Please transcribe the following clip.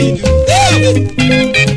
Ei.